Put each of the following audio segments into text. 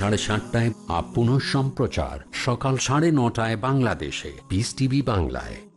সাড়ে সাতটায় আপন সম্প্রচার সকাল সাড়ে নটায় বাংলাদেশে। পিস টিভি বাংলায়।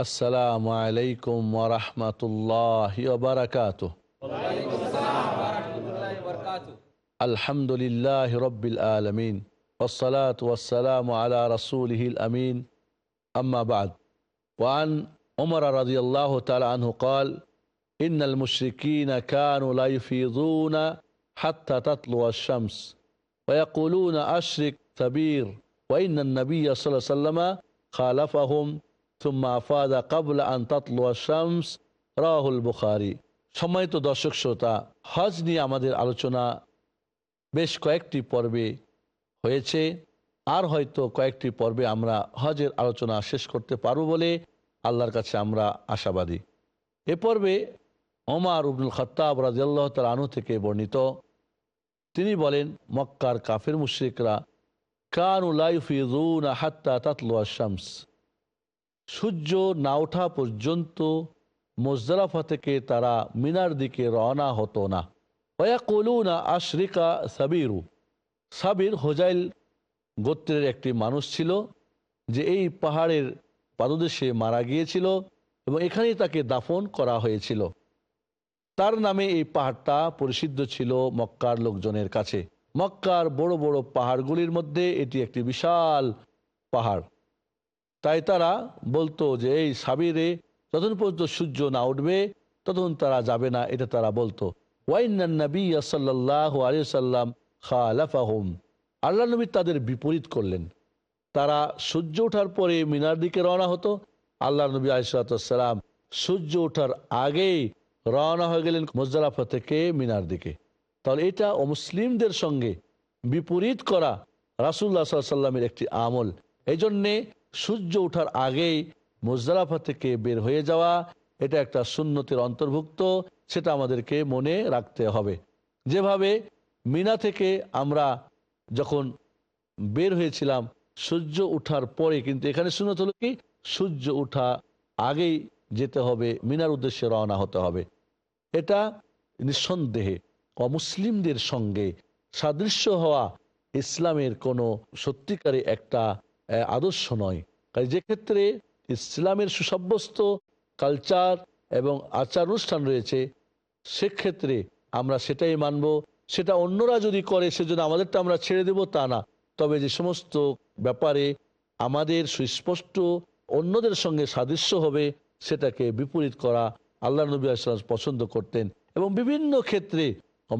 السلام عليكم ورحمة الله وبركاته. وعليكم السلام ورحمة الله وبركاته الحمد لله رب العالمين والصلاة والسلام على رسوله الأمين. أما بعد وعن عمر رضي الله تعالى عنه قال إن المشركين كانوا لا يفيضون حتى تطلع الشمس ويقولون أشرك كبير وإن النبي صلى الله عليه وسلم خالفهم রাহুল বুখারি সম্মানিত দর্শক শ্রোতা। হজ নিয়ে আমাদের আলোচনা বেশ কয়েকটি পর্বে হয়েছে। আর হয়তো কয়েকটি পর্বে আমরা হজের আলোচনা শেষ করতে পারব বলে আল্লাহর কাছে আমরা আশাবাদী। এ পর্বে ওমার উবনুল খত্তাব রাজিয়াল্লাহ তাল আনু থেকে বর্ণিত। তিনি বলেন, মক্কার কাফের মুশ্রিকরা কানুলাইফিজুন হাত্তা তাতলুয়া শামস সূর্য না ওঠা পর্যন্ত মোজদারাফা থেকে তারা মিনার দিকে রওনা হতো না। ওয়াকুলুনা আশরিকা সাবিরু। সাবির হোজাইল গোত্রের একটি মানুষ ছিল যে এই পাহাড়ের পাদদেশে মারা গিয়েছিল এবং এখানেই তাকে দাফন করা হয়েছিল। তার নামে এই পাহাড়টা পরিসিদ্ধ ছিল মক্কার লোকজনের কাছে। মক্কার বড় বড় পাহাড়গুলির মধ্যে এটি একটি বিশাল পাহাড়। তাই তারা বলতো যে, এই সাবিরে যতক্ষণ পর্যন্ত সূর্য না উঠবে ততক্ষণ তারা যাবে না, এটা তারা বলতো। খালাফাহুম। আল্লাহ নবী তাদের বিপরীত করলেন। তারা সূর্য ওঠার পরে মিনার দিকে রওনা হতো। আল্লাহ নবী আলিসাল্লাম সূর্য ওঠার আগেই রওনা হয়ে গেলেন মোজারাফা থেকে মিনার দিকে। তাহলে এটা অমুসলিমদের সঙ্গে বিপরীত করা রাসুল্লাহ সাল্লামের একটি আমল। এই জন্যে সূর্য ওঠার আগেই মুজদারাফা থেকে বের হয়ে যাওয়া, এটা একটা সুন্নতির অন্তর্ভুক্ত, সেটা আমাদেরকে মনে রাখতে হবে। যেভাবে মিনা থেকে আমরা যখন বের হয়েছিলাম, সূর্য উঠার পরে, কিন্তু এখানে সুন্নত হলো কি? সূর্য উঠা আগেই যেতে হবে, মিনার উদ্দেশ্যে রওনা হতে হবে। এটা নিঃসন্দেহে অমুসলিমদের সঙ্গে সাদৃশ্য হওয়া ইসলামের কোনো সত্যিকারে একটা আদর্শ নয়। কাজে যে ক্ষেত্রে ইসলামের সুসাব্যস্ত কালচার এবং আচার অনুষ্ঠান রয়েছে, সেক্ষেত্রে আমরা সেটাই মানব। সেটা অন্যরা যদি করে, সেজন্য আমাদেরটা আমরা ছেড়ে দেব, তা না। তবে যে সমস্ত ব্যাপারে আমাদের সুস্পষ্ট অন্যদের সঙ্গে সাদৃশ্য হবে, সেটাকে বিপরীত করা আল্লাহ নবী আসলাম পছন্দ করতেন এবং বিভিন্ন ক্ষেত্রে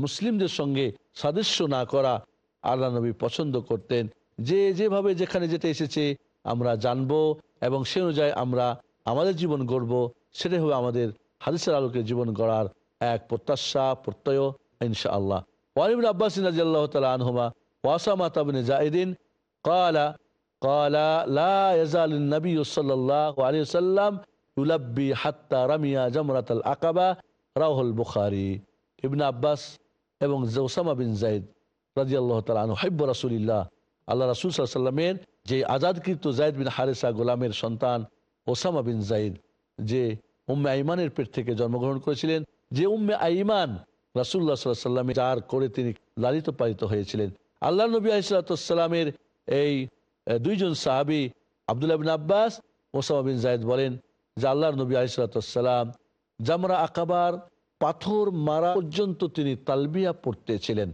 মুসলিমদের সঙ্গে সাদৃশ্য না করা আল্লাহ নবী পছন্দ করতেন। যে যেভাবে যেখানে যেতে এসেছে, আমরা জানব এবং সে অনুযায়ী আমরা আমাদের জীবন গড়ব। সেটাই হবে আমাদের হাদিসের আলোকে জীবন গড়ার এক প্রত্যাশা, প্রত্যয় ইনশা আল্লাহ ওয়ালিম আব্বাস রাজিয়াল্লাহ তালা আনহুমা ওয়াসামা তাবিন জাহিদিন কালা আকাবা রাহুল এবং জাইদ আল্লাহ রাসুল সাল্লামের যে আজাদকৃত জাইদ বিন হারেসা গোলামের সন্তান ওসামা বিন জাইদ, যে উম্মে আইমানের পেট থেকে জন্মগ্রহণ করেছিলেন, যে উম্মে আইমান রাসুল্লাহ সাল্লামে যার করে তিনি লালিত পালিত হয়েছিলেন। আল্লাহ নবী আলিসাল্লামের এই দুইজন সাহাবি, Abdullah bin Abbas, Osama bin Zayd বলেন যে আল্লাহর নবী আলিসাল্লাম জামরা আকাবার পাথর মারা পর্যন্ত তিনি তালবিয়া পড়তেছিলেন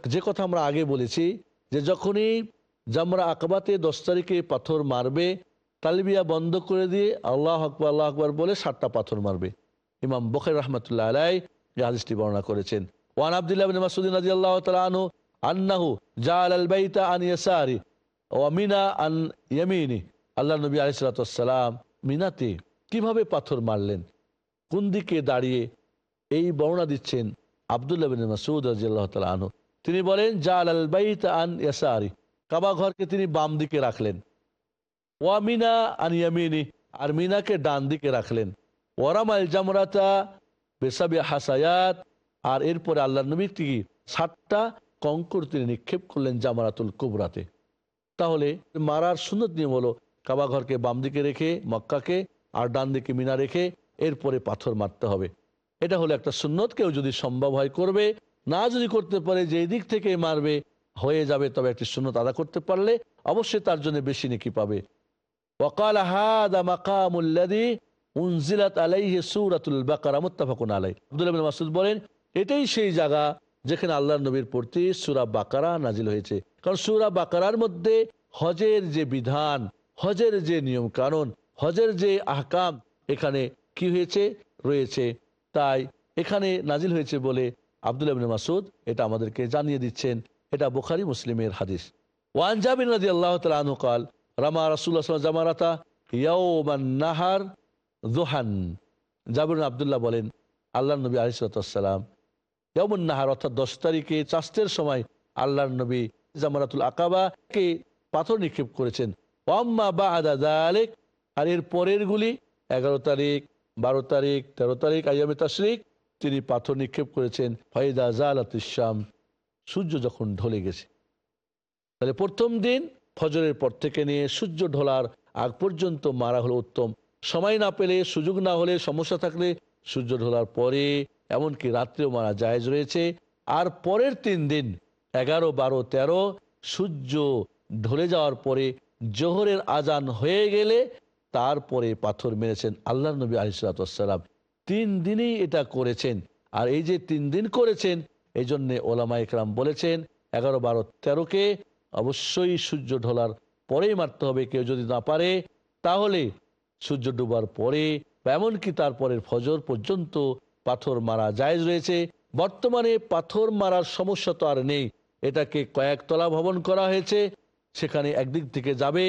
যে কথা আমরা আগে বলেছি যে যখনই জামরা আকাবাতে দশ তারিখে পাথর মারবে, তালিবিয়া বন্ধ করে দিয়ে আল্লাহ আকবর আল্লাহ আকবর বলে সাতটা পাথর মারবে। ইমাম বখের রহমতুল্লাহ আলাই এই বর্ণনা করেছেন। ওয়ান আব্দুল্লাহ বিন মাসুদ্দিন রাদিয়াল্লাহু তাআলা আনহু, আন্নাহু জাআল আল বাইতা আন ইয়াসারি ওয়া মিনা আন ইয়ামিনি। আল্লাহ নবী ওয়াসসালাম মিনাতে কীভাবে পাথর মারলেন? কোন দিকে দাঁড়িয়ে? এই বর্ণনা দিচ্ছেন আব্দুল্লাহ বিন মাসুদ রাদিয়াল্লাহু তাআলা আনহু। তিনি বলেন জাআল আল বাইতা আন ইয়াসারি। কাবা ঘরকে তিনি বাম দিকে রাখলেন। ওয়া মিনা আন ইয়ামিনি, আর মিনাকে ডান দিকে রাখলেন। ওয়ারামাল জামরাতা বেসাবি হাসায়াত, আর এরপরে আল্লাহ নবী কি সাতটা কঙ্কর তিনি নিক্ষেপ করলেন জামারাতুল কুবরাতে। তাহলে মারার সুন্দর নিয়ম হলো, কাবা ঘরকে বাম দিকে রেখে, মক্কাকে, আর ডান দিকে মিনা রেখে, এরপরে পাথর মারতে হবে। এটা হলো একটা সুন্নত। কেউ যদি সম্ভব হয় করবে না যদি করতে পারে যে দিক থেকে মারবে, হয়ে যাবে, তবে একটি শূন্য আদা করতে পারলে অবশ্যই তার জন্য বেশি নেকি পাবে। ওকাল হাদা মাকামুল্লাদি আলাইহি মাসুদ বলেন, এটাই সেই জায়গা যেখানে নবীর প্রতি সুরা বাকারা নাজিল হয়েছে। কারণ সুরা বাকারার মধ্যে যে বিধান যে নিয়ম কানুন যে আহকাম এখানে কি হয়েছে? রয়েছে। তাই এখানে নাজিল হয়েছে বলে আবদুল আবিন মাসুদ এটা আমাদেরকে জানিয়ে দিচ্ছেন। এটা বোখারি মুসলিমের হাদিস। ওয়ানজাবিন রাজি আল্লাহ তালুকাল রামা রাসুল্লাহ জামারাতা ইয়াউমান নাহার জোহান জাবির আবদুল্লাহ বলেন আল্লাহ নবী আলিসাল্লাম ইয়ামুন নাহার অর্থাৎ দশ তারিখে চাষের সময় আল্লাহ নবী জামারাতুল আকাবাকে পাথর নিক্ষেপ করেছেন। ওয়াম্মা বা আদা আলেক আর এর পরের গুলি এগারো তারিখ, বারো তারিখ, তেরো তারিখ আয়ামে তাসরিক তিনি পাথর নিক্ষেপ করেছেন, ফাইদা জালাত ইসাম সূর্য যখন ঢলে গেছে। তাহলে প্রথম দিন ফজরের পর থেকে নিয়ে সূর্য ঢোলার আগ পর্যন্ত মারা হলো উত্তম। সময় না পেলে, সুযোগ না হলে, সমস্যা থাকলে সূর্য ঢোলার পরে, এমনকি রাত্রেও মারা জায়েজ রয়েছে। আর পরের তিন দিন, এগারো, বারো, তেরো, সূর্য ঢলে যাওয়ার পরে জোহরের আজান হয়ে গেলে তারপরে পাথর মেরেছেন আল্লাহ নবী আলিসাল্লাম তিন দিনেই এটা করেছেন। আর এই যে তিন দিন করেছেন এই জন্যে ওলামা ইকরাম বলেছেন এগারো বারো তেরোকে অবশ্যই সূর্য ঢোলার পরেই মারতে হবে, কেউ যদি না পারে, তাহলে সূর্য ডুবার পরে এমনকি তারপরের ফজর পর্যন্ত পাথর মারা জায়েজ রয়েছে। বর্তমানে পাথর মারার সমস্যা তো আর নেই। এটাকে কয়েকতলা ভবন করা হয়েছে, সেখানে একদিক থেকে যাবে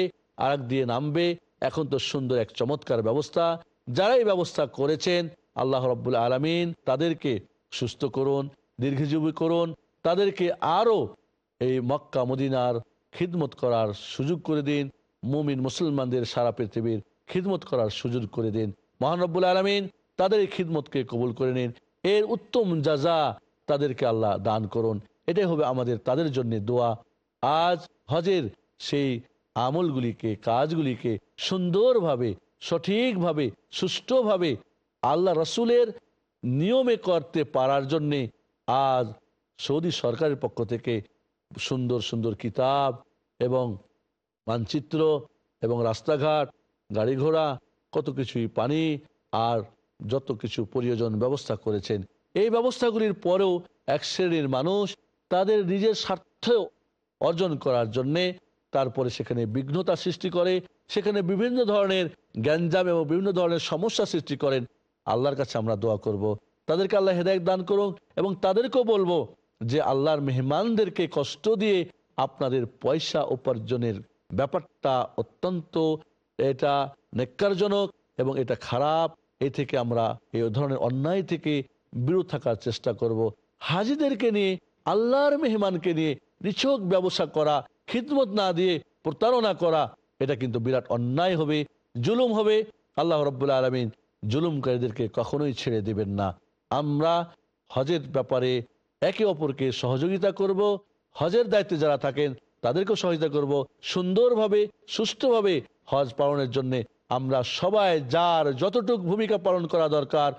আর দিয়ে নামবে। এখন তো সুন্দর এক চমৎকার ব্যবস্থা। যারা এই ব্যবস্থা করেছেন আল্লাহ রব্বুল আলমিন তাদেরকে সুস্থ করুন, দীর্ঘজীবী করুন, তাদেরকে আরও এই মক্কা, মদিনার খিদমত করার সুযোগ করে দিন, মুমিন, মুসলমানদের সারা পৃথিবীর খিদমত করার সুযোগ করে দিন। মহানব্বুল আলমিন তাদের এই খিদমতকে কবুল করে নিন। এর উত্তম যাজা তাদেরকে আল্লাহ দান করুন, এটাই হবে আমাদের তাদের জন্য দোয়া। আজ হজের সেই আমলগুলিকে, কাজগুলিকে সুন্দরভাবে, সঠিকভাবে, সুষ্ঠুভাবে আল্লাহ রসুলের নিয়মে করতে পারার জন্যে আজ সৌদি সরকারের পক্ষ থেকে সুন্দর সুন্দর কিতাব এবং মানচিত্র এবং রাস্তাঘাট গাড়ি ঘোড়া কত কিছুই পানি আর যত কিছু প্রয়োজন ব্যবস্থা করেছেন। এই ব্যবস্থাগুলির পরেও এক শ্রেণির মানুষ তাদের নিজের স্বার্থ অর্জন করার জন্যে তারপরে সেখানে বিঘ্নতা সৃষ্টি করে, সেখানে বিভিন্ন ধরনের গ্যাঞ্জাম এবং বিভিন্ন ধরনের সমস্যা সৃষ্টি করেন। আল্লাহর কাছে আমরা দোয়া করব। তাদেরকে আল্লাহ হেদায়ত দান করুন এবং তাদেরকেও বলব যে আল্লাহর মেহমানদেরকে কষ্ট দিয়ে আপনাদের পয়সা উপার্জনের ব্যাপারটা অত্যন্ত এটা নেককারজনক এবং এটা খারাপ এ থেকে আমরা এই ধরনের অন্যায় থেকে বিরত থাকার চেষ্টা করব। হাজিদেরকে নিয়ে, আল্লাহর মেহমানকে নিয়ে নিছক ব্যবসা করা, খিদমত না দিয়ে প্রতারণা করা, এটা কিন্তু বিরাট অন্যায় হবে, জুলুম হবে আল্লাহ রব্বুল্লা আলমিন জুলুমকারীদেরকে কখনোই ছেড়ে দেবেন না। আমরা হজের ব্যাপারে একে অপরকে সহযোগিতা করব। হজের দায়িত্বে যারা থাকেন, তাদেরকেও সহযোগিতা করব। সুন্দরভাবে, সুষ্ঠুভাবে হজ পালনের জন্য আমরা সবাই যার যতটুক ভূমিকা পালন করা দরকার,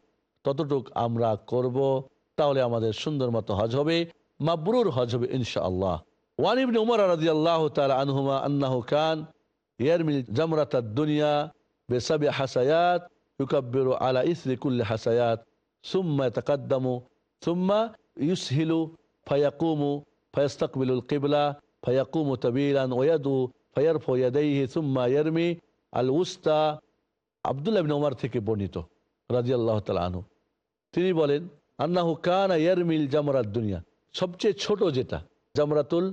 ততটুক আমরা করব। তাহলে আমাদের সুন্দর মতো হজ হবে, মাবরুর হজ হবে ইনশাআল্লাহ। ওয়ান ইবনে উমর রাদিয়াল্লাহু তাআলা আনহুমা আন্নাহু কান ইয়ারমি জামরাত দুনিয়া বেসাবি হাসায়াত আলা হাসায়াত সুম্মা ইয়াতাকাদ্দামু সুম্মা ইউসহিলু ফায়াকুমু ফায়াস্তাকবিলুল কিবলা ফায়াকুমু ওয়াদু ইয়াদাইহি সুম্মা ইয়ারমি আল উস্তা ইবনে উমর থেকে বর্ণিত, রাদিয়াল্লাহু তাআলা আনহু। তিনি বলেন, আন্নাহু কানা ইয়ারমিল জামরাত দুনিয়া সবচেয়ে ছোট যেটা, জামরাতুল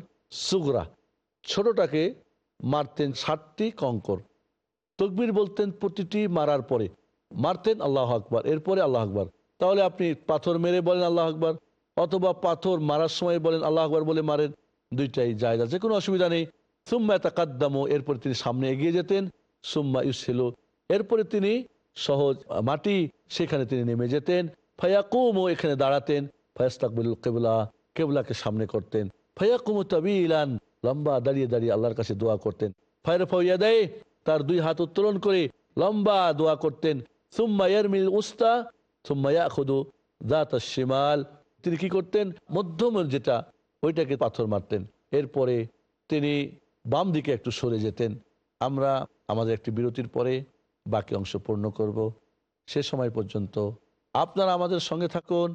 সুগরা। ছোটটাকে মারতেন ষাটটি কঙ্কর। তকবির বলতেন প্রতিটি মারার পরে। মারতেন, আল্লাহ আকবার। এরপরে আল্লাহ আকবার। তাহলে আপনি পাথর মেরে বলেন আল্লাহ আকবার, অথবা পাথর মারার সময় বলেন আল্লাহ আকবার বলে মারেন, দুইটাই জায়গা যে কোনো অসুবিধা নেই। সুম্মা তাকাদ্দামো, এরপরে তিনি সামনে এগিয়ে যেতেন, সুম্মা ইউসিল এরপরে তিনি সহজ মাটি, সেখানে তিনি নেমে যেতেন। ফায়াকুমও এখানে দাঁড়াতেন। ফায়াস্তাকবিল কেবলা, কেবলাকে সামনে করতেন। ফায়াকুমু তাবিলান, লম্বা দাঁড়িয়ে দাঁড়িয়ে আল্লাহর কাছে দোয়া করতেন। ফায়ার ফাইয়া দেয় তার দুই হাত উত্তোলন করে লম্বা দোয়া করতেন। সুম্মা ইয়ারমিল উস্তা সুম্মা ইয়াখুদু দাত শিমাল তিনি কি করতেন? মধ্যম যেটা, ওইটাকে পাথর মারতেন। এরপরে তিনি বাম দিকে একটু সরে যেতেন। আমরা আমাদের একটি বিরতির পরে বাকি অংশ পূর্ণ করব। সে সময় পর্যন্ত আপনারা আমাদের সঙ্গে থাকুন।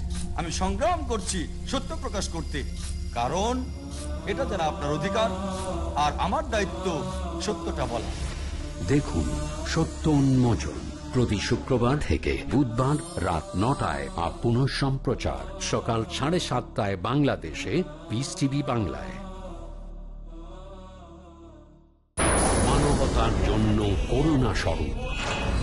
আমি সংগ্রাম করছি, সত্য প্রকাশ করতে। কারণ এটা যারা আপনার অধিকার, আর আমার দায়িত্ব সত্যটা বলা। দেখুন, সত্য উন্মোচন প্রতি শুক্রবার থেকে বুধবার রাত নটায় বা পুনঃ সম্প্রচার। সকাল সাড়ে সাতটায় বাংলাদেশে পিস টিভি বাংলায়। মানবতার জন্য করুণা স্বরূপ।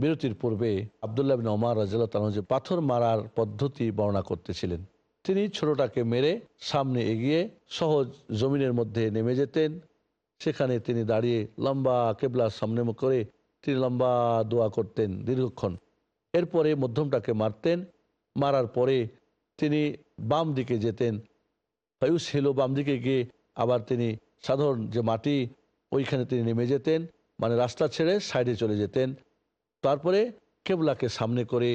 বিরতির পূর্বে আবদুল্লাহ ওমর রাজিয়াল্লাহ তাআলা যে পাথর মারার পদ্ধতি বর্ণনা করতেছিলেন, তিনি ছোটটাকে মেরে সামনে এগিয়ে সহজ জমিনের মধ্যে নেমে যেতেন। সেখানে তিনি দাঁড়িয়ে লম্বা কেবলার সামনে করে তিনি লম্বা দোয়া করতেন দীর্ঘক্ষণ। এরপরে মধ্যমটাকে মারতেন। মারার পরে তিনি বাম দিকে যেতেন। ফায়ুস হেলো বাম দিকে গিয়ে আবার তিনি সাধারণ যে মাটি, ওইখানে তিনি নেমে যেতেন মানে রাস্তা ছেড়ে সাইডে চলে যেতেন। তারপরে কেবলাকে সামনে করে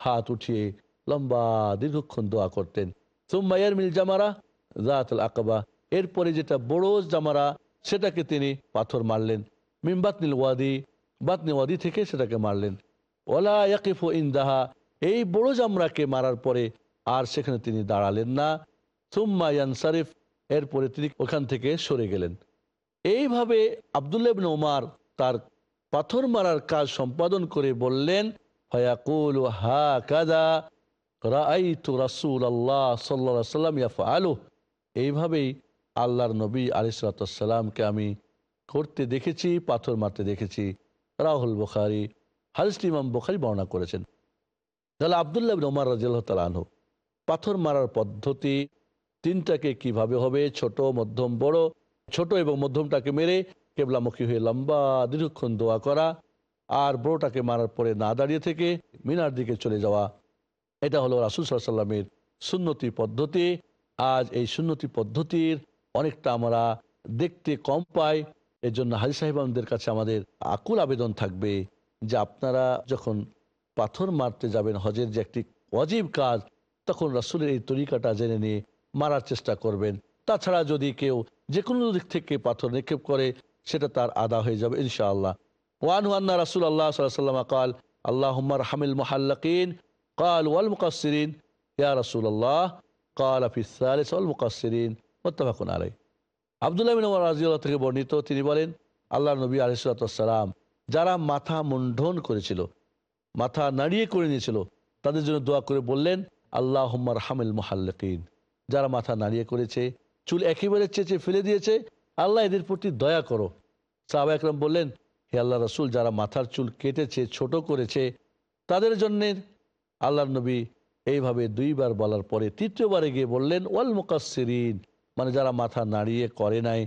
হাত উঠিয়ে লম্বা দীর্ঘক্ষণ দোয়া করতেন। সুম্মাইয়ার মিল জামারা জাতুল আকাবা। এরপরে যেটা বড় জামারা, সেটাকে তিনি পাথর মারলেন। মিমবাতনিল ওয়াদি, বাতনি ওয়াদি থেকে সেটাকে মারলেন। ওলা ইয়াকিফ ইন্দাহা, এই বড় জামরাকে মারার পরে আর সেখানে তিনি দাঁড়ালেন না। সুম্মা ইয়ানসারিফ, এরপরে তিনি ওখান থেকে সরে গেলেন। এইভাবে আবদুল্লাহ ইবনে ওমার তার পাথর মারার কাজ সম্পাদন করে বললেন ইয়াফআলু এইভাবেই আল্লাহর নবী আলিসাল্লামকে আমি করতে দেখেছি, পাথর মারতে দেখেছি। রাহুল বুখারি হারিস ইমাম বুখারি বর্ণনা করেছেন। তাহলে আবদুল্লাহ রাজিয়াল্লাহ তাআলা আনহু, পাথর মারার পদ্ধতি তিনটাকে কীভাবে হবে? ছোট, মধ্যম, বড়? ছোট এবং মধ্যমটাকে মেরে কেবলামুখী হয়ে লম্বা দীর্ঘক্ষণ দোয়া করা আর বড়টাকে মারার পরে না দাঁড়িয়ে থেকে মিনার দিকে চলে যাওয়া। এটা হলো রাসুল সাল্লামের সুন্নতি পদ্ধতি। আজ এই সুন্নতি পদ্ধতির অনেকটা আমরা দেখতে কম পাই। এর জন্য হাজি সাহেবানদের কাছে আমাদের আকুল আবেদন থাকবে যে আপনারা যখন পাথর মারতে যাবেন হজের যে একটি অজীব কাজ, তখন রাসুলের এই তরিকাটা জেনে নিয়ে মারার চেষ্টা করবেন। তাছাড়া যদি কেউ যে কোনো দিক থেকে পাথর নিক্ষেপ করে সেটা তার আদা হয়ে যাবে, ইনশাআল্লাহ। ওয়ান ওয়ান্না রাসুল আল্লাহ সাল্লাম কাল আল্লাহ হামিল মোহাল্লাকিন কাল, ওয়াল মুকাসিরিন ইয়া রাসুল আল্লাহ কাল আফিস মুকাসিরিন মোত্তাফাকুন আলাই আবদুল্লাহ বিন রাজিউল্লাহ থেকে বর্ণিত, তিনি বলেন আল্লাহ নবী আলিসাল্লাম যারা মাথা মুন্ডন করেছিল, মাথা নাড়িয়ে করে নিয়েছিল, তাদের জন্য দোয়া করে বললেন আল্লাহ হুম্মার হামিল মোহাল্লিন যারা মাথা নাড়িয়ে করেছে, চুল একেবারে চেঁচে ফেলে দিয়েছে আল্লাহ এদের প্রতি দয়া করো। সাহাবা একরম বললেন, হে আল্লাহ রসুল, যারা মাথার চুল কেটেছে, ছোট করেছে, তাদের জন্যে আল্লাহ নবী এইভাবে দুইবার বলার পরে তৃতীয়বারে গিয়ে বললেন, ওয়াল মুকাসিরিন মানে যারা মাথা নাড়িয়ে করে নাই,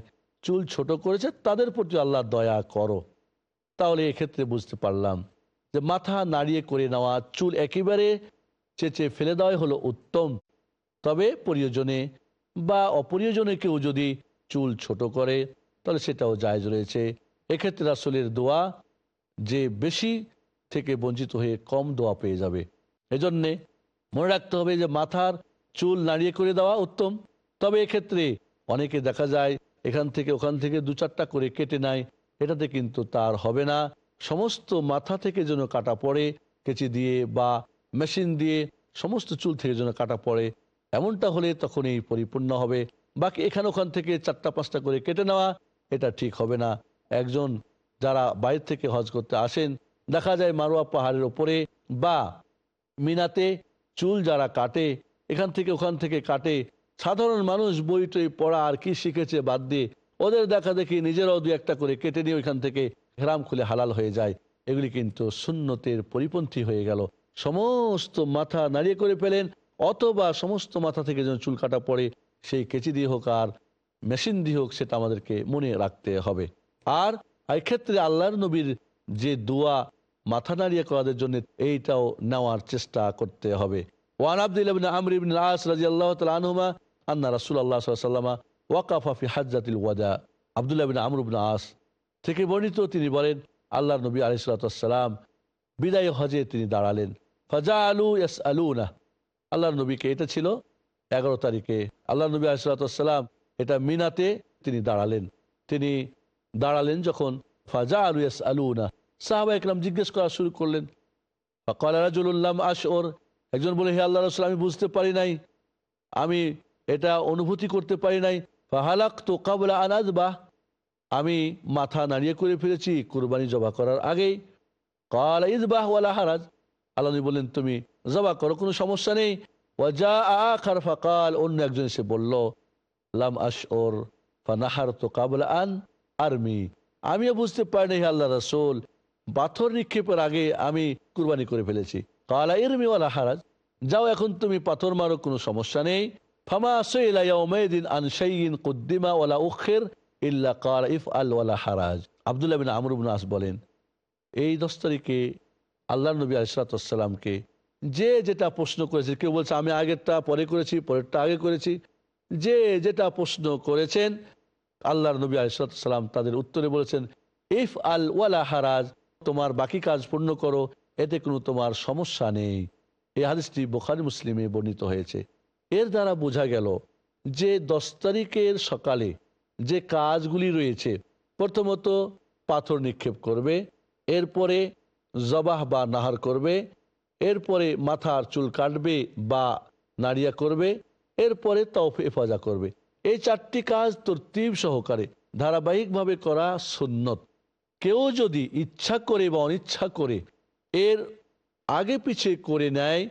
চুল ছোট করেছে, তাদের প্রতি আল্লাহ দয়া করো। তাহলে এক্ষেত্রে বুঝতে পারলাম যে মাথা নাড়িয়ে করে নেওয়া, চুল একেবারে চেঁচে ফেলে দেওয়াই হলো উত্তম। তবে প্রয়োজনে বা অপ্রয়োজনে কেউ যদি চুল ছোট করে, তাহলে সেটাও জায়জ রয়েছে। এক্ষেত্রে রাসুলের দোয়া যে বেশি থেকে বঞ্চিত হয়ে কম দোয়া পেয়ে যাবে। এজন্যে মনে রাখতে হবে যে মাথার চুল নাড়িয়ে করে দেওয়া উত্তম। তবে এক্ষেত্রে অনেকে দেখা যায় এখান থেকে ওখান থেকে দু চারটা করে কেটে নেয়। এটাতে কিন্তু তার হবে না। সমস্ত মাথা থেকে যেন কাটা পড়ে, কেচি দিয়ে বা মেশিন দিয়ে সমস্ত চুল থেকে যেন কাটা পড়ে, এমনটা হলে তখন এই পরিপূর্ণ হবে। বাকি এখানে ওখান থেকে চারটা, পাঁচটা করে কেটে নেওয়া, এটা ঠিক হবে না। একজন যারা বাইরে থেকে হজ করতে আসেন, দেখা যায় মারোয়া পাহাড়ের ওপরে বা মিনাতে চুল যারা কাটে, এখান থেকে ওখান থেকে কাটে। সাধারণ মানুষ বই টই পড়া আর কি শিখেছে বাদ দিয়ে ওদের দেখা দেখি নিজেরাও দু একটা করে কেটে নিয়ে ওইখান থেকে হেরাম খুলে হালাল হয়ে যায়। এগুলি কিন্তু সুন্নতের পরিপন্থী হয়ে গেল। সমস্ত মাথা নাড়িয়ে করে ফেলেন, অথবা সমস্ত মাথা থেকে যেন চুল কাটা পড়ে সেই কেচি দিয়ে হোক আর মেশিন দিয়ে হোক সেটা আমাদেরকে মনে রাখতে হবে। আর এক্ষেত্রে আল্লাহর নবীর যে দোয়া মাথা নাড়িয়ে করাদের জন্য, এইটাও নেওয়ার চেষ্টা করতে হবে। ওয়ান আব্দুল আমর ইবিন আস রাজি আল্লাহ আনহুমা আন্না রাসুল আল্লাহ সাল্লামা ওয়াকাফা ফি হাজ্জাতিল ওয়াদা। আবদুল্লাহ বিন আমর আস থেকে বর্ণিত তিনি বলেন আল্লাহ নবী আলিসাল্লাম বিদায় হজে তিনি দাঁড়ালেন। ফজা আলু ইয়াস আলু না আল্লাহ নবীকে এটা ছিল এগারো তারিখে। আল্লাহ নবী আলিসাল্লাম এটা মিনাতে তিনি দাঁড়ালেন। তিনি দাঁড়ালেন যখন ফাজা আলু ইয়াস আলু না সাহাবা একরাম জিজ্ঞেস করা শুরু করলেন কলারাজুল্লাম ওর একজন বলে, হে আল্লাহ আমি বুঝতে পারি নাই। আমি এটা অনুভূতি করতে পারি নাই। ফাহালাক তো কাবলা আনাজ বাহ আমি মাথা নাড়িয়ে করে ফেলেছি, কুরবানি জবা করার আগেই। কাল ইদবাহ ওয়ালা হারাজ? আল্লাহ বললেন, তুমি জবা করো, কোনো সমস্যা নেই। অন্য একজন এসে বলল, লাম আশ ফানাহার তো কাবলা আন আর্মি। আমিও বুঝতে পারিনি আল্লাহ রসুল, পাথর নিক্ষেপের আগে আমি কুরবানি করে ফেলেছি। কালা ইরমি ওয়ালা হারাজ, যাও এখন তুমি পাথর মারো, কোনো সমস্যা নেই। ফামা সৈলা ইয়াউমাইদিন আন শাইইন কুদ্দিমা ওয়ালা উখির ইল্লা কাল ইফ আল ওয়ালা হারাজ। আবদুল্লাহ বিন আমর ইবনে বলেন, এই দশ তারিখে আল্লাহ নবী আলিসালামকে যে যেটা প্রশ্ন করেছে, কেউ বলছে, আমি আগেরটা, পরে করেছি, পরেরটা আগে করেছি। যে যেটা প্রশ্ন করেছেন, আল্লাহর নবী আলিসাল্লাম তাদের উত্তরে বলেছেন, ইফ আল ওয়ালা হারাজ, তোমার বাকি কাজ পূর্ণ করো, এতে কোনো তোমার সমস্যা নেই। এই হাদিসটি বোখারি, মুসলিমে বর্ণিত হয়েছে। এর দ্বারা বোঝা গেল যে দশ তারিখের সকালে যে কাজগুলি রয়েছে, প্রথমত পাথর নিক্ষেপ করবে, এরপরে জবাহ বা নাহার করবে এরপরে মাথার চুল কাটবে বা নাড়িয়া করবে, এরপরে তৌফ হেফাজা করবে। এই চারটি কাজ তরতিব সহকারে ধারাবাহিকভাবে করা সুন্নত। কেউ যদি ইচ্ছা করে বা অনিচ্ছা করে এর আগে পিছে করে নেয়,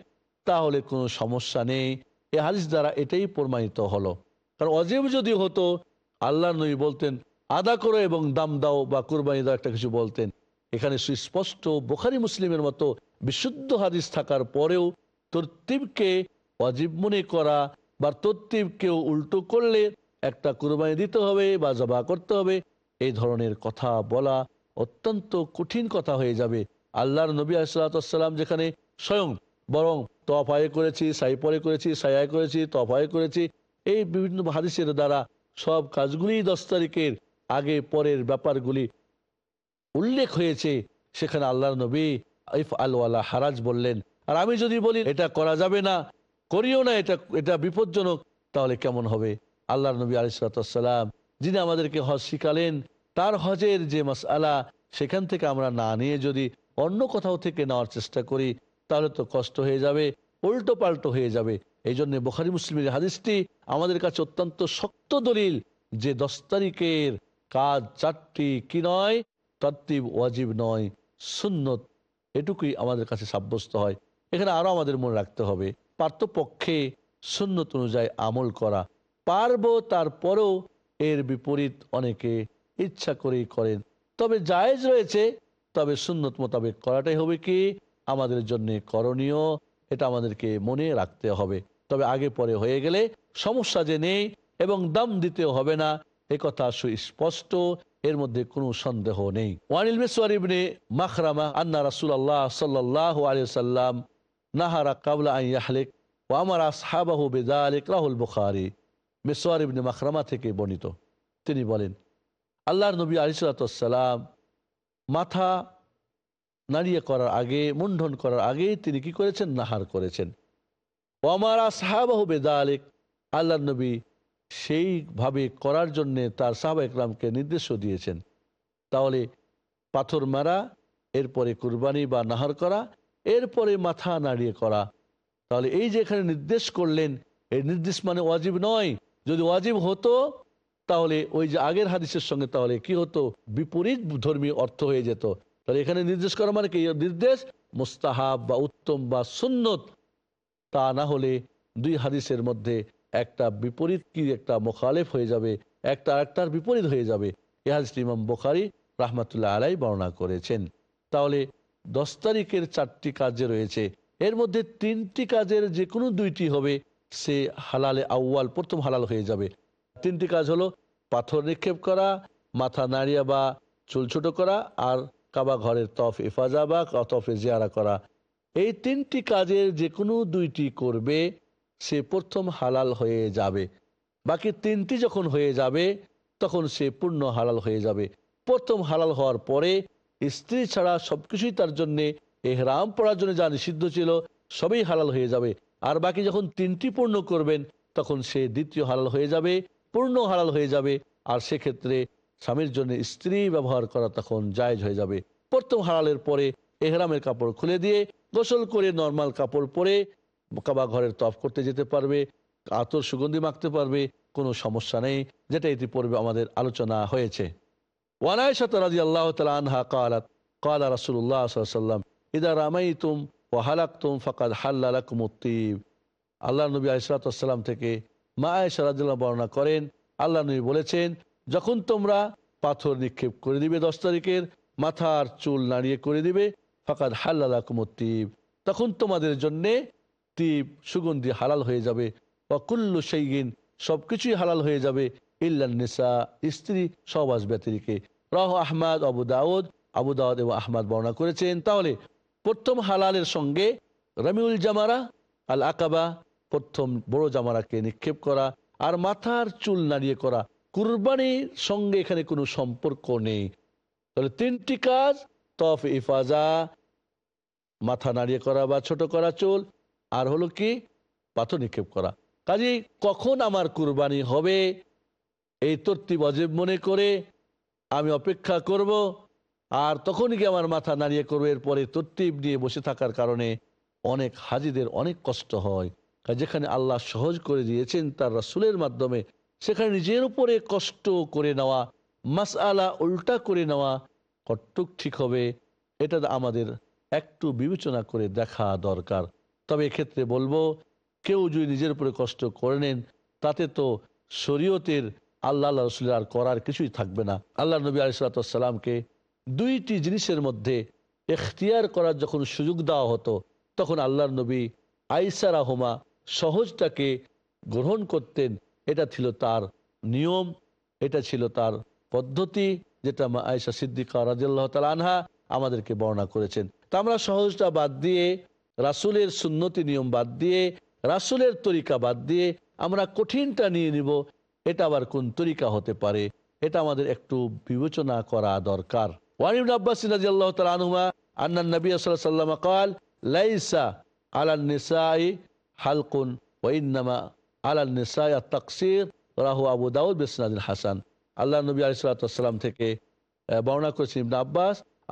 তাহলে কোনো সমস্যা নেই। এ হাদিস দ্বারা এটাই প্রমাণিত হলো। কারণ অজেব যদি হতো আল্লাহ নবী বলতেন, আদা করো এবং দাম দাও বা কুরবানি দাও, একটা কিছু বলতেন। এখানে সুস্পষ্ট বোখারি মুসলিমের মতো বিশুদ্ধ হাদিস থাকার পরেও তরতিবকে অজীব মনে করা বা তরতিবকেও উল্টো করলে একটা কুরবানি দিতে হবে বা জবা করতে হবে, এই ধরনের কথা বলা অত্যন্ত কঠিন কথা হয়ে যাবে। আল্লাহর নবী আসসালাম যেখানে স্বয়ং বরং তফায়ে করেছি সাই পরে করেছি সায়ায় করেছি তফায়ে করেছি, এই বিভিন্ন হাদিসের দ্বারা সব কাজগুলি দশ তারিখের আগে পরের ব্যাপারগুলি উল্লেখ হয়েছে। সেখানে আল্লাহর নবী ইফ আলওয়ালা, হারাজ বললেন, আর আমি যদি বলি, এটা করা যাবে না, করিও না, এটা এটা বিপজ্জনক, তাহলে কেমন হবে? আল্লাহর নবী আলিসাল্লাম যিনি আমাদেরকে হজ শিখালেন, তার হজের যে মাসআলা, সেখান থেকে আমরা না নিয়ে যদি অন্য কোথাও থেকে নেওয়ার চেষ্টা করি, তাহলে তো কষ্ট হয়ে যাবে উল্টো পাল্টো হয়ে যাবে। এই জন্য বোখারি মুসলিমের হাদিসটি আমাদের কাছে অত্যন্ত শক্ত দলিল যে দশ তারিখের কাজ চারটি কি নয়? তত্ত্বিব ওয়াজিব নয়, সুন্নত এটুকুই আমাদের কাছে সাব্যস্ত হয়। এখানে আরও আমাদের মনে রাখতে হবে, পার্থপক্ষে সুন্নত অনুযায়ী আমল করা। পারব তারপরেও এর বিপরীত অনেকে ইচ্ছা করেই করেন। তবে জায়েজ রয়েছে, তবে সুন্নত মোতাবেক করাটাই হবে কি? আমাদের জন্য করণীয়, এটা আমাদেরকে মনে রাখতে হবে। তবে আগে পরে হয়ে গেলে সমস্যা যে নেই এবং দাম দিতেও হবে না এ কথা সুস্পষ্ট। এর মধ্যে কোনো সন্দেহ নেই। ওয়ানিল মাখরামা আন্না রাসূলুল্লাহ সাল্লাল্লাহু আলাইহি সাল্লাম নাহারা কাবলা আন ইয়াহলিক ওয়া আমারা আসহাবাহু বিযালিক রাহুল বুখারী মিসওয়ার মাখরামা থেকে বর্ণিত। তিনি বলেন, আল্লাহর নবী আলিসাল্লাম মাথা নাড়িয়ে করার আগে, মুন্ডন করার আগে তিনি কি করেছেন? নাহার করেছেন। ওমারা সাহাবাহ বেদালিক আল্লাহ নবী সেইভাবে করার জন্যে তার সাহাবা ইকরামকে নির্দেশও দিয়েছেন। তাহলে পাথর মারা, এরপরে কুরবানি বা নাহার করা, এরপরে মাথা নাড়িয়ে করা। তাহলে এই যে এখানে নির্দেশ করলেন, এই নির্দেশ মানে ওয়াজিব নয়। যদি ওয়াজিব হতো, তাহলে ওই যে আগের হাদিসের সঙ্গে তাহলে কি হতো? বিপরীত ধর্মী অর্থ হয়ে যেত। তাহলে এখানে নির্দেশ করা মানে কি? নির্দেশ মুস্তাহাব বা উত্তম বা সুন্নত, তা না হলে দুই হাদিসের মধ্যে একটা বিপরীত কি একটা মোখালেফ হয়ে যাবে, একটা একটার বিপরীত হয়ে যাবে। হাদিসটি ইমাম বোখারি রাহমাতুল্লাহ আলাই বর্ণনা করেছেন। তাহলে দশ তারিখের চারটি কাজে রয়েছে। এর মধ্যে তিনটি কাজের যে কোনো দুইটি হবে, সে হালালে আউয়াল, প্রথম হালাল হয়ে যাবে। তিনটি কাজ হলো পাথর নিক্ষেপ করা, মাথা নাড়িয়া বা চুল ছোট করা আর কাবা ঘরের তফ ইফাজা বা তফে জিয়ারা করা। এই তিনটি কাজের যে কোনো দুইটি করবে সে প্রথম হালাল হয়ে যাবে। বাকি তিনটি যখন হয়ে যাবে, তখন সে পূর্ণ হালাল হয়ে যাবে। প্রথম হালাল হওয়ার পরে স্ত্রী ছাড়া সবকিছুই তার জন্যে এহরাম পড়ার জন্য যা নিষিদ্ধ ছিল, সবই হালাল হয়ে যাবে। আর বাকি যখন তিনটি পূর্ণ করবেন, তখন সে দ্বিতীয় হালাল হয়ে যাবে, পূর্ণ হালাল হয়ে যাবে। আর সেক্ষেত্রে স্বামীর জন্য স্ত্রী ব্যবহার করা তখন জায়জ হয়ে যাবে। প্রথম হালালের পরে এহরামের কাপড় খুলে দিয়ে গোসল করে নর্মাল কাপড় পরে কাবা ঘরের তফ করতে যেতে পারবে, আতর সুগন্ধি মাখতে পারবে, কোনো সমস্যা নেই, যেটা এটি পূর্বে আমাদের আলোচনা হয়েছে। যখন তোমরা পাথর নিক্ষেপ করে দিবে দশ তারিখের, মাথার চুল নাড়িয়ে করে দিবে, ফাকাদ হাল্লাকুমুত্তিব তখন তোমাদের জন্যে তিব সুগন্ধি হালাল হয়ে যাবে। অকুল্লু সেইগিন সবকিছুই হালাল হয়ে যাবে। ইল্লান নিসা, স্ত্রী সবাস ব্যতিরিকে রাহ আহমাদ, আবু দাউদ আবু দাউদ এবং আহমাদ বর্ণনা করেছেন। তাহলে প্রথম হালালের সঙ্গে রমিউল জামারা, আল আকাবা, প্রথম বড় জামারাকে নিক্ষেপ করা আর মাথার চুল নাড়িয়ে করা। কুরবানির সঙ্গে এখানে কোনো সম্পর্ক নেই। তাহলে তিনটি কাজ তফ ইফাজা মাথা নাড়িয়ে করা বা ছোট করা চুল আর হলো কি? পাথর নিক্ষেপ করা। কাজে কখন আমার কুরবানি হবে, এই তর্তি অজেব মনে করে আমি অপেক্ষা করব, আর তখনই কি আমার মাথা নাড়িয়ে করব। এরপরে তর্তিব নিয়ে বসে থাকার কারণে অনেক হাজিদের অনেক কষ্ট হয়। যেখানে আল্লাহ সহজ করে দিয়েছেন তার রাসুলের মাধ্যমে, সেখানে নিজের উপরে কষ্ট করে নেওয়া মাস আলা উল্টা করে নেওয়া কটুক ঠিক হবে, এটা আমাদের একটু বিবেচনা করে দেখা দরকার। তবে এক্ষেত্রে বলব, কেউ যদি নিজের উপরে কষ্ট করে নেন, তাতে তো শরীয়তের আল্লাহ রসুলের আর করার কিছুই থাকবে না। আল্লাহ নবী আলিসাল্লামকে দুইটি জিনিসের মধ্যে এখতিয়ার করার যখন সুযোগ দেওয়া হতো, তখন আল্লাহর নবী আইসা রাহমা সহজটাকে গ্রহণ করতেন। এটা ছিল তার নিয়ম, এটা ছিল তার পদ্ধতি, যেটা আয়সা সিদ্দিকা রাজিয়াল্লাহ তাল আনহা আমাদেরকে বর্ণনা করেছেন। তা আমরা সহজটা বাদ দিয়ে রাসুলের সুন্নতি নিয়ম বাদ দিয়ে, রাসুলের তরিকা বাদ দিয়ে আমরা কঠিনটা নিয়ে নিব, এটা আবার কোন তরিকা হতে পারে? এটা আমাদের একটু বিবেচনা করা দরকার। সাল্লাম লাইসা নিসাই হালকুন হাসান। আল্লাহ নবী থেকে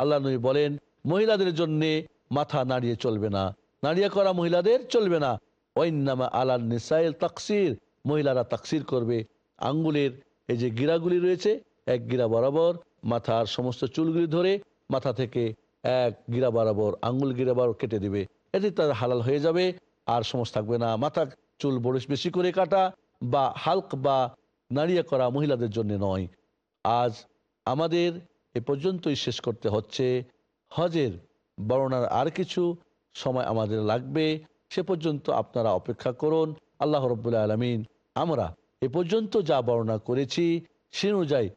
আল্লাহ নবী বলেন, মহিলাদের জন্য মাথা নাড়িয়ে চলবে না, নাড়িয়ে করা মহিলাদের চলবে না। ওয়াইন্নামা আলান নিসাইল তাকসির, মহিলারা তাকসির করবে। আঙ্গুলের এই যে গিরাগুলি রয়েছে, এক গিরা বরাবর মাথার সমস্ত চুলগুলি ধরে মাথা থেকে এক গিরা বরাবর আঙ্গুল গিরা বরাবর কেটে দিবে। এতে তার হালাল হয়ে যাবে, আর সমস্ত থাকবে না। মাথা, চুল বড় বেশি করে কাটা বা হালক বা নাড়িয়ে করা মহিলাদের জন্য নয়। আজ আমাদের এ পর্যন্তই শেষ করতে হচ্ছে। হজের বর্ণার আর কিছু সময় আমাদের লাগবে। সে পর্যন্ত আপনারা অপেক্ষা করুন। আল্লাহ রব্বুল্লাহ আলমিন আমরা এ পর্যন্ত যা বর্ণনা করেছি, সে অনুযায়ী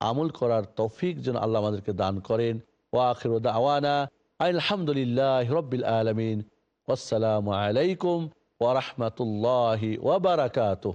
আমল করার তৌফিক যেন আল্লাহ আমাদেরকে দান করেন। ও আখির আওয়ানা আলহামদুলিল্লাহ রব্বিল আলমিন। আসসালামু আলাইকুম ওরহমতুল্লাহি ওবরাকাতুহ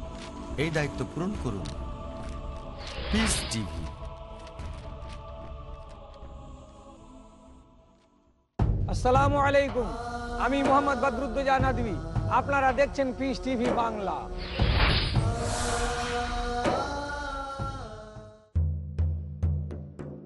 এই দায়িত্ব পূরণ করুন। পিস টিভি আসসালামু আলাইকুম। আমি মোহাম্মদ বদরুদ্দোজা নাদবি। আপনারা দেখছেন পিস টিভি বাংলা।